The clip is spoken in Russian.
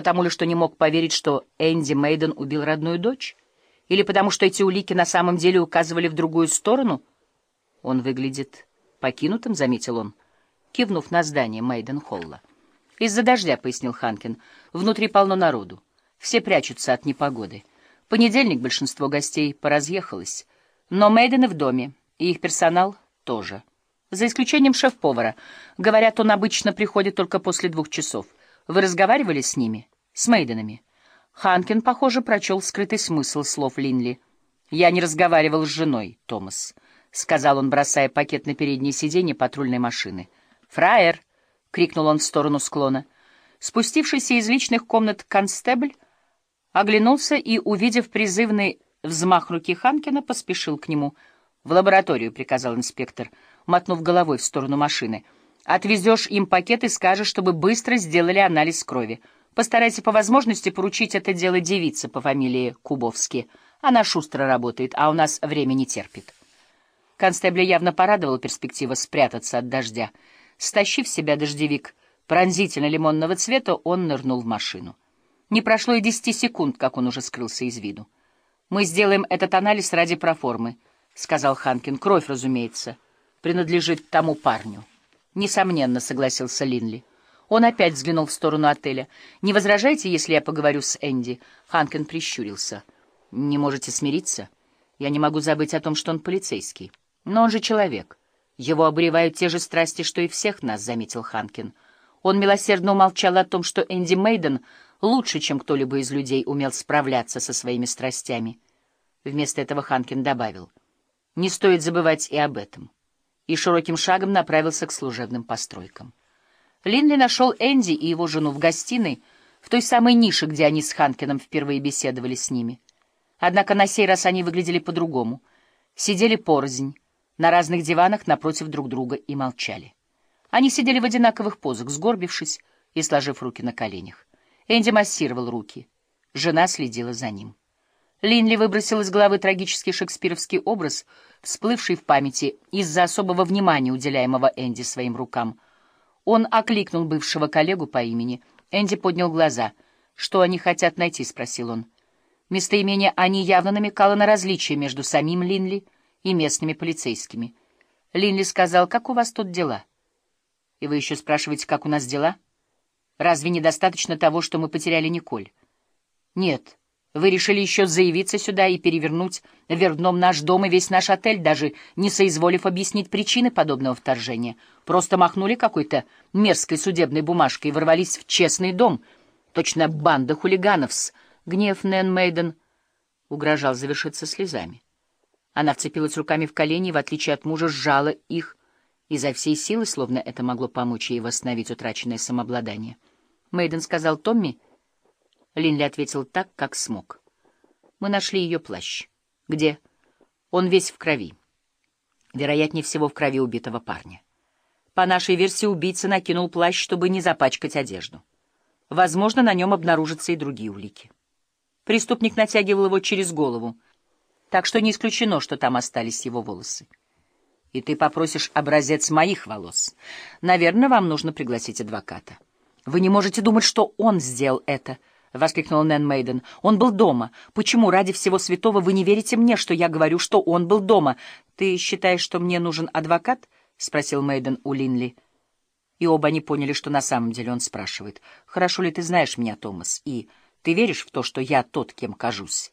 Потому ли, что не мог поверить, что Энди Мейден убил родную дочь? Или потому, что эти улики на самом деле указывали в другую сторону? Он выглядит покинутым, — заметил он, кивнув на здание Мейден-Холла. «Из-за дождя», — пояснил Ханкин. «Внутри полно народу. Все прячутся от непогоды. Понедельник большинство гостей поразъехалось. Но Мейдены в доме, и их персонал тоже. За исключением шеф-повара. Говорят, он обычно приходит только после двух часов. Вы разговаривали с ними? С Мейденами?» Ханкин, похоже, прочел скрытый смысл слов Линли. «Я не разговаривал с женой, Томас», — сказал он, бросая пакет на переднее сиденье патрульной машины. «Фраер!» — крикнул он в сторону склона. Спустившийся из личных комнат констебль оглянулся и, увидев призывный взмах руки Ханкина, поспешил к нему. «В лабораторию», — приказал инспектор, мотнув головой в сторону машины. «Отвезешь им пакет и скажешь, чтобы быстро сделали анализ крови. Постарайся по возможности поручить это дело девице по фамилии Кубовски. Она шустро работает, а у нас время не терпит». Констебля явно порадовала перспектива спрятаться от дождя. Стащив с себя дождевик пронзительно-лимонного цвета, он нырнул в машину. Не прошло и десяти секунд, как он уже скрылся из виду. «Мы сделаем этот анализ ради проформы», — сказал Ханкин. «Кровь, разумеется, принадлежит тому парню». «Несомненно», — согласился Линли. Он опять взглянул в сторону отеля. «Не возражайте, если я поговорю с Энди?» Ханкин прищурился. «Не можете смириться? Я не могу забыть о том, что он полицейский. Но он же человек. Его обуревают те же страсти, что и всех нас, — заметил Ханкин. Он милосердно умолчал о том, что Энди Мейден лучше, чем кто-либо из людей, умел справляться со своими страстями. Вместо этого Ханкин добавил. Не стоит забывать и об этом. И широким шагом направился к служебным постройкам. Линли нашел Энди и его жену в гостиной, в той самой нише, где они с Ханкином впервые беседовали с ними. Однако на сей раз они выглядели по-другому. Сидели порознь, на разных диванах напротив друг друга и молчали. Они сидели в одинаковых позах, сгорбившись и сложив руки на коленях. Энди массировал руки. Жена следила за ним. Линли выбросил из головы трагический шекспировский образ, всплывший в памяти из-за особого внимания, уделяемого Энди своим рукам. Он окликнул бывшего коллегу по имени. Энди поднял глаза. «Что они хотят найти?» — спросил он. Местоимение «они» явно намекало на различие между самим Линли и местными полицейскими. Линли сказал, как у вас тут дела? И вы еще спрашиваете, как у нас дела? Разве недостаточно того, что мы потеряли Николь? Нет. Вы решили еще заявиться сюда и перевернуть вверх дном наш дом и весь наш отель, даже не соизволив объяснить причины подобного вторжения. Просто махнули какой-то мерзкой судебной бумажкой и ворвались в честный дом. Точно банда хулиганов с гнев Нэн Мейден угрожал завершиться слезами. Она вцепилась руками в колени и, в отличие от мужа, сжала их изо всей силы, словно это могло помочь ей восстановить утраченное самообладание. Мейден сказал Томми. Линли ответил так, как смог. Мы нашли ее плащ. Где? Он весь в крови. Вероятнее всего, в крови убитого парня. По нашей версии, убийца накинул плащ, чтобы не запачкать одежду. Возможно, на нем обнаружатся и другие улики. Преступник натягивал его через голову — так что не исключено, что там остались его волосы. И ты попросишь образец моих волос. Наверное, вам нужно пригласить адвоката. Вы не можете думать, что он сделал это, — воскликнул Нэн Мейден. Он был дома. Почему ради всего святого вы не верите мне, что я говорю, что он был дома? Ты считаешь, что мне нужен адвокат? — спросил Мейден у Линли. И оба они поняли, что на самом деле он спрашивает. «Хорошо ли ты знаешь меня, Томас? И ты веришь в то, что я тот, кем кажусь?»